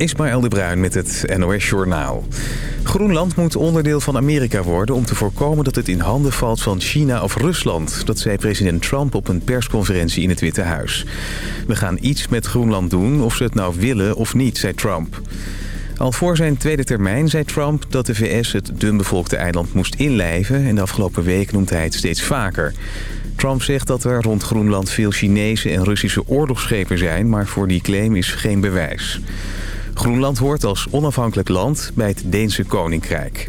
Ismaël de Bruin met het NOS Journaal. Groenland moet onderdeel van Amerika worden om te voorkomen dat het in handen valt van China of Rusland. Dat zei president Trump op een persconferentie in het Witte Huis. We gaan iets met Groenland doen, of ze het nou willen of niet, zei Trump. Al voor zijn tweede termijn zei Trump dat de VS het dunbevolkte eiland moest inlijven... en de afgelopen week noemt hij het steeds vaker. Trump zegt dat er rond Groenland veel Chinese en Russische oorlogsschepen zijn... maar voor die claim is geen bewijs. Groenland hoort als onafhankelijk land bij het Deense Koninkrijk.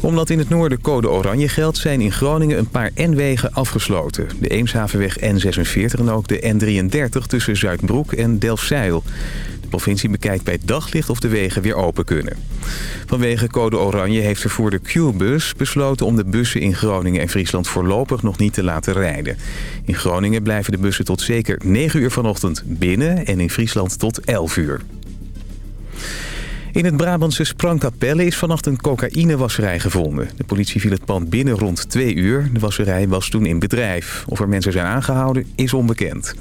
Omdat in het noorden code oranje geldt... zijn in Groningen een paar N-wegen afgesloten. De Eemshavenweg N46 en ook de N33 tussen Zuidbroek en Delfzijl. De provincie bekijkt bij daglicht of de wegen weer open kunnen. Vanwege code oranje heeft vervoerder Q-bus besloten om de bussen in Groningen en Friesland voorlopig nog niet te laten rijden. In Groningen blijven de bussen tot zeker 9 uur vanochtend binnen en in Friesland tot 11 uur. In het Brabantse Sprangkapelle is vannacht een cocaïnewasserij gevonden. De politie viel het pand binnen rond twee uur. De wasserij was toen in bedrijf. Of er mensen zijn aangehouden is onbekend.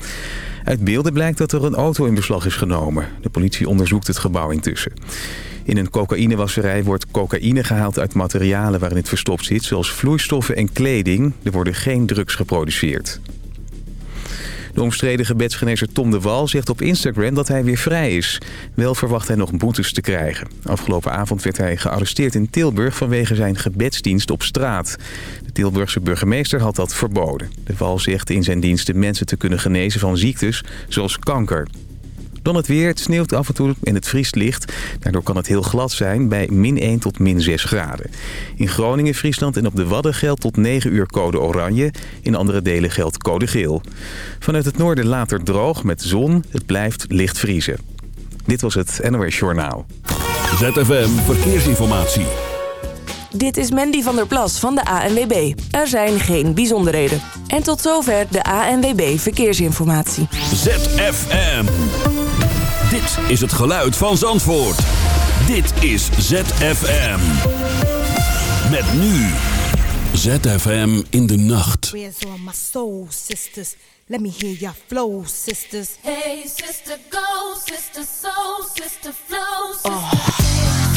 Uit beelden blijkt dat er een auto in beslag is genomen. De politie onderzoekt het gebouw intussen. In een cocaïnewasserij wordt cocaïne gehaald uit materialen waarin het verstopt zit... zoals vloeistoffen en kleding. Er worden geen drugs geproduceerd. De omstreden gebedsgenezer Tom de Wal zegt op Instagram dat hij weer vrij is. Wel verwacht hij nog boetes te krijgen. Afgelopen avond werd hij gearresteerd in Tilburg vanwege zijn gebedsdienst op straat. De Tilburgse burgemeester had dat verboden. De Wal zegt in zijn diensten mensen te kunnen genezen van ziektes zoals kanker. Dan het weer. Het sneeuwt af en toe en het vriest licht. Daardoor kan het heel glad zijn bij min 1 tot min 6 graden. In Groningen, Friesland en op de Wadden geldt tot 9 uur code oranje. In andere delen geldt code geel. Vanuit het noorden later droog met zon. Het blijft licht vriezen. Dit was het NOS Journaal. ZFM Verkeersinformatie. Dit is Mandy van der Plas van de ANWB. Er zijn geen bijzonderheden. En tot zover de ANWB Verkeersinformatie. ZFM. Dit is het geluid van Zandvoort. Dit is ZFM. Met nu. ZFM in de nacht. Where's all my soul sisters? Let me hear your flow, sisters. Hey, sister, go, sister, soul, sister, flow, sister. Hey,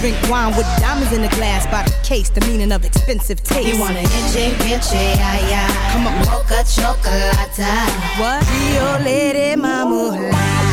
Drink wine with diamonds in the glass by the case, the meaning of expensive taste. You wanna itchy, itchy, ay, ay. Come on. Mocha chocolate. What? Rio Lady Mama.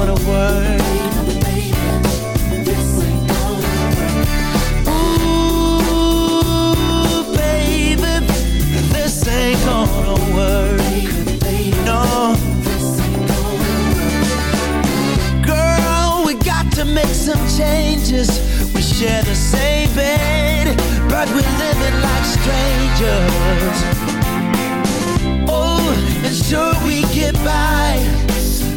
gonna work. Ooh, baby, this ain't gonna work. No. Girl, we got to make some changes. We share the same bed, but we're living like strangers. Oh, and sure we get by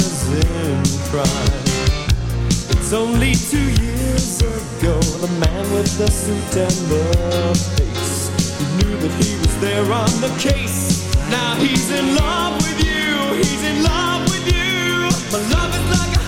partners in crime. It's only two years ago, the man with the suit and the face who knew that he was there on the case. Now he's in love with you, he's in love with you. My love is like a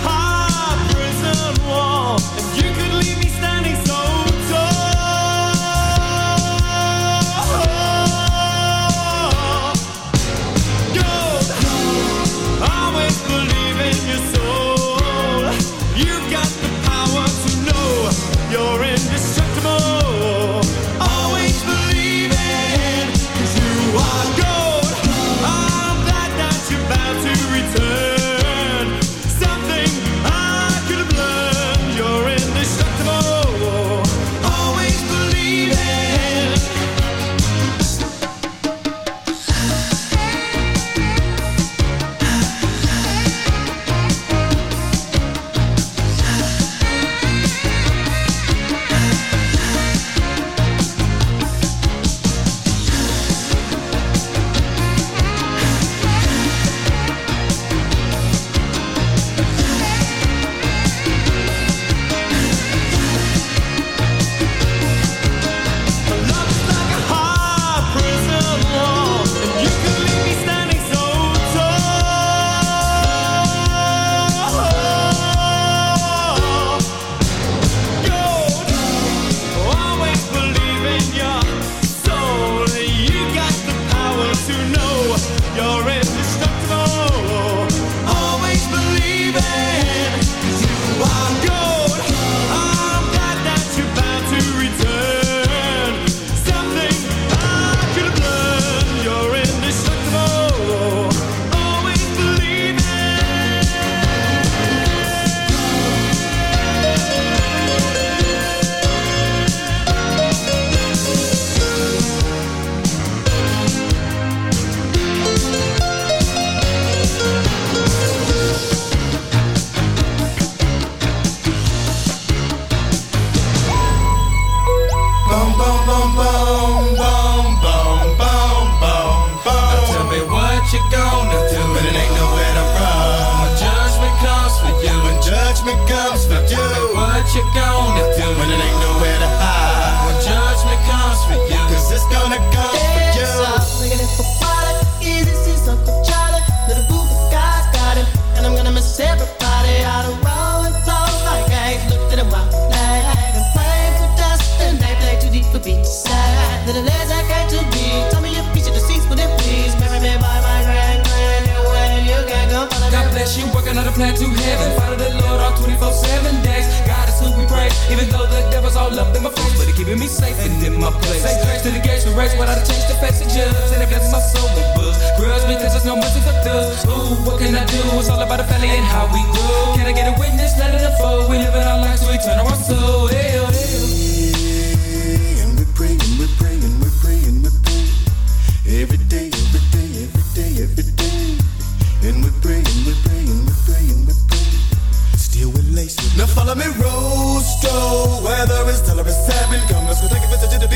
to heaven. Father the Lord all 24-7 days. God is who we praise. Even though the devil's all up in my face, but he's keeping me safe and in my place. Say grace to the gates we race, what I change the face of judge. And against my soul with books. Grudge because there's no mercy for thugs. Ooh, what can I do? It's all about the family and how we do. Can I get a witness? Let it unfold. We live in our lives, we turn our soul. Hell, oh, hell.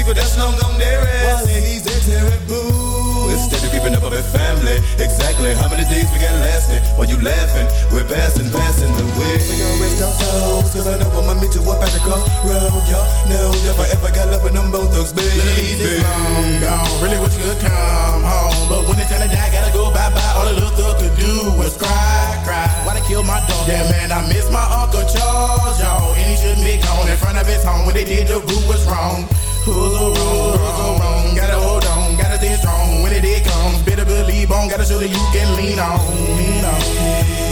dico that's long gone dearest While he's dead terrible Instead of creeping up with family. Exactly how many days we got lasting While you laughing, we're passing, passing the way We gon' rest our souls Cause I know I'ma meet you up at the crossroad Y'all know if I ever got love with them both thugs, baby. Ladies, it's long gone Really wish you could come home. But when it's time to die, gotta go bye-bye. All the little thug could do was cry, cry. Why they kill my dog? Yeah, man, I miss my Uncle Charles, y'all. And he shouldn't be gone in front of his home When they did, the root was wrong. Rules are wrong, rules are wrong. Gotta hold on, gotta stay strong. When it comes, better believe on. Gotta show that you can lean on, lean on.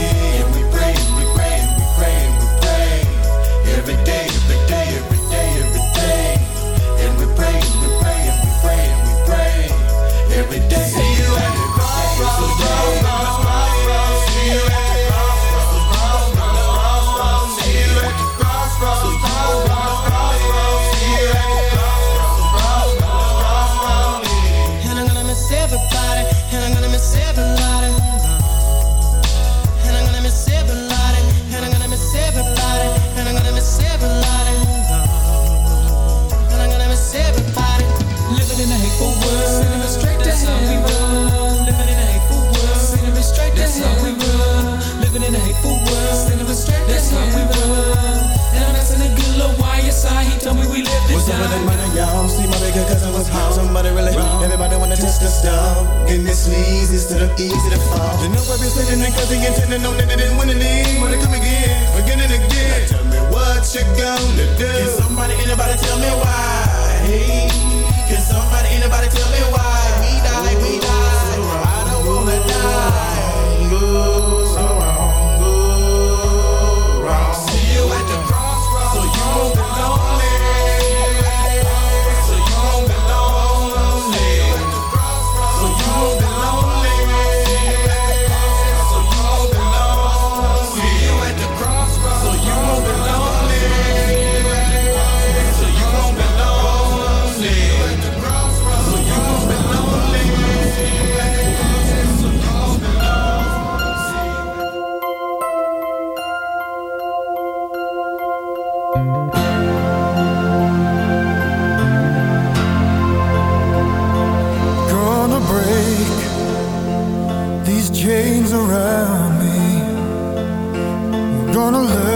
around me. I'm gonna learn.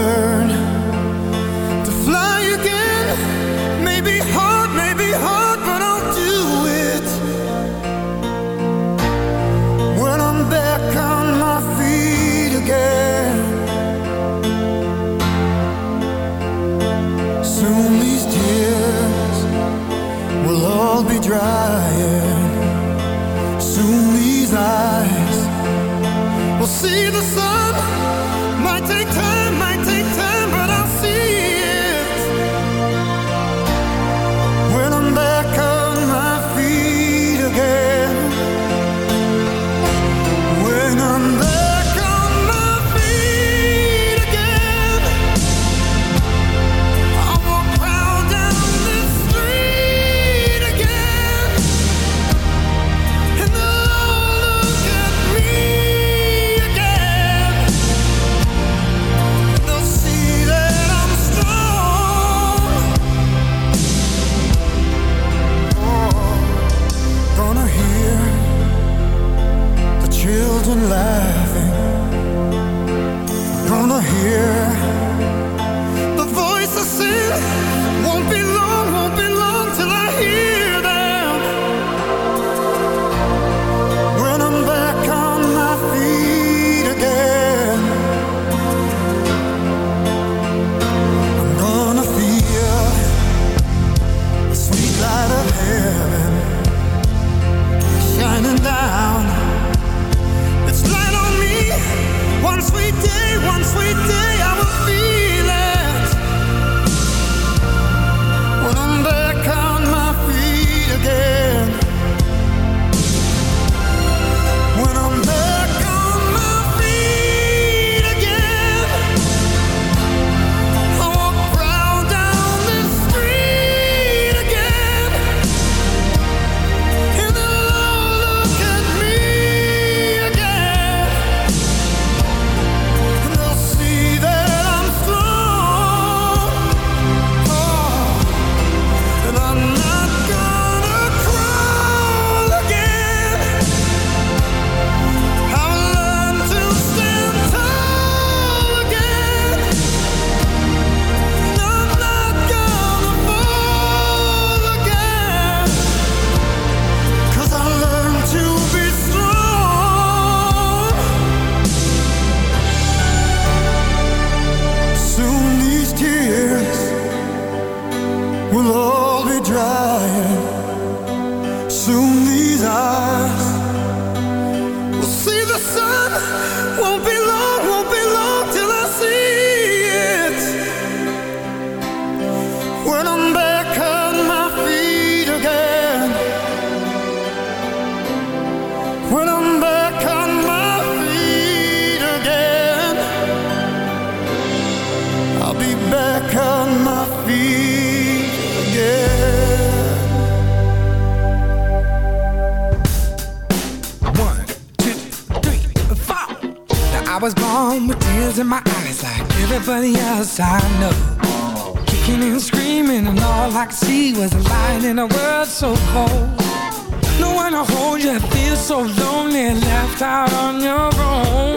lonely, left out on your own.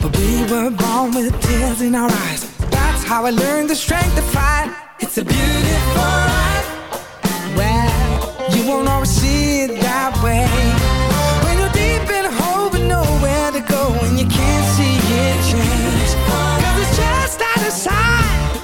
But we were born with tears in our eyes. That's how I learned the strength to fight. It's a beautiful life. Well, you won't always see it that way. When you're deep in a hole but nowhere to go, and you can't see it change. Cause it's just out of sight.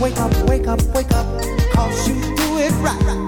Wake up, wake up, wake up, cause you do it right.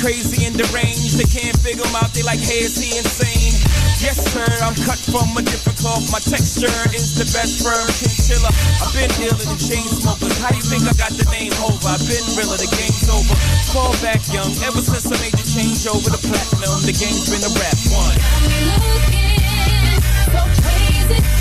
crazy and deranged. They can't figure them out, they like, hey, is he insane? Yes, sir, I'm cut from a different cloth. My texture is the best firm chinchilla. I've been dealing the chain smokers. How do you think I got the name Hova? I've been realer, the game's over. Fall back young, ever since I made the change over to platinum, the game's been a rap one. Got me looking so crazy.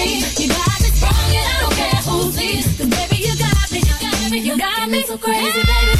You got me sprung and I don't care who sees. 'Cause baby, you got me. You got me. You got me so crazy, baby.